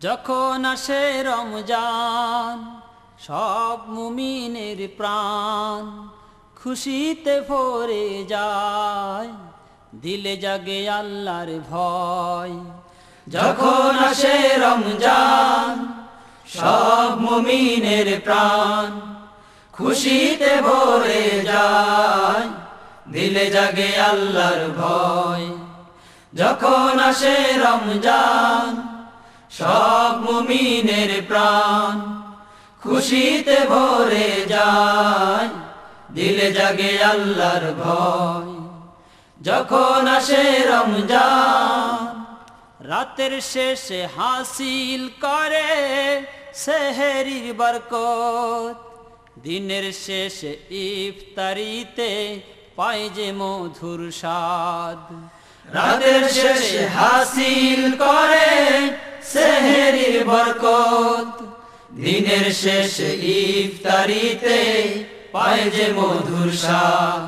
যখন আসে রমজান, সব মুমিনের প্রাণ খুশিতে ভরে যায়, দিলে জাগে আল্লাহর ভয়। যখন আসে রমজান, সব মুমিনের প্রাণ খুশিতে ভরে যায়, দিলে জাগে আল্লাহর ভয়। যখন আসে রমজান মুমিনের প্রাণ খুশিতে ভরে যায়, দিলে জাগে আল্লাহর ভয়। যখন আসে রমজান, রাতের শেষে হাসিল করে সেহেরির বরকত। দিনের শেষে ইফতারিতে পাই যে মধুর স্বাদ। রাতের শেষে হাসিল করে বরকত। দিনের শেষে ইফতারিতে পায় যে মধুর স্বাদ।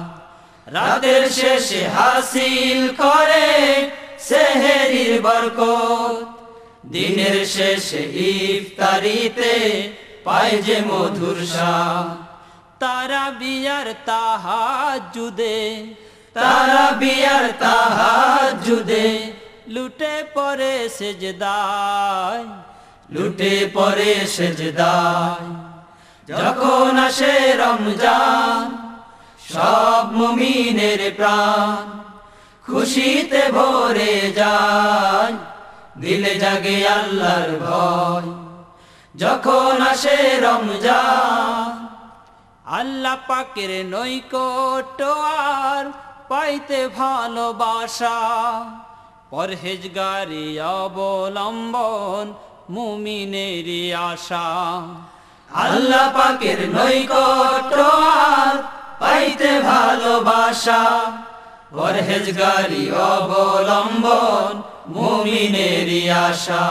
রাতের শেষে হাসিল করে সেহেরির বরকত। দিনের শেষে ইফতারিতে পায় যে মধুর স্বাদ। তারা বিয়ার তাহাজুদে তারা বিয়ার তাহাজুদে লুটে পরে সেজদায়। লুটে পরে সেজদায়। যখন আসে রমজান, সব মুমিনের প্রাণ খুশিতে ভরে যায়। দিলে জাগে আল্লাহর ভয়। যখন আসে রমজান, আল্লাহ পাকের নৈকট আর পাইতে ভালোবাসা। পরহেজগারি অবলম্বন মুমিনেরই আশা। আল্লাহ পাকের নৈকট আর পাইতে ভালোবাসা। পরহেজগারি অবলম্বন মুমিনেরই আশা।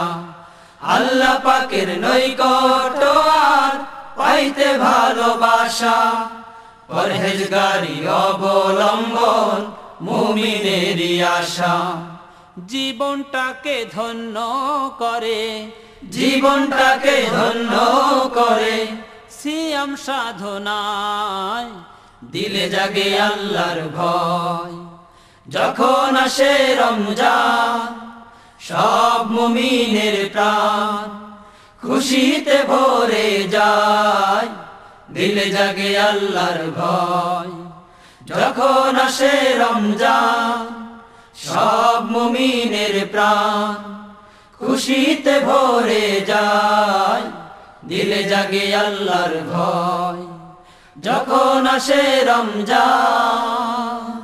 আল্লাহ পাকের নৈকট আর পাইতে ভালোবাসা। পরহেজগারি অবলম্বন মুমিনেরই আশা। জীবনটাকে ধন্য করে জীবনটাকে ধন্য করে। সিয়াম সাধনায় দিলে জাগে আল্লাহর ভয়। যখন আসে রমজান সব মুমিনের প্রাণ খুশিতে ভরে যায়। দিলে জাগে আল্লাহর ভয়। যখন আসে রমজান সব মুমিনের প্রাণ খুশিতে ভরে যায় দিলে জাগে আল্লাহর ভয়। যখন আসে রমজান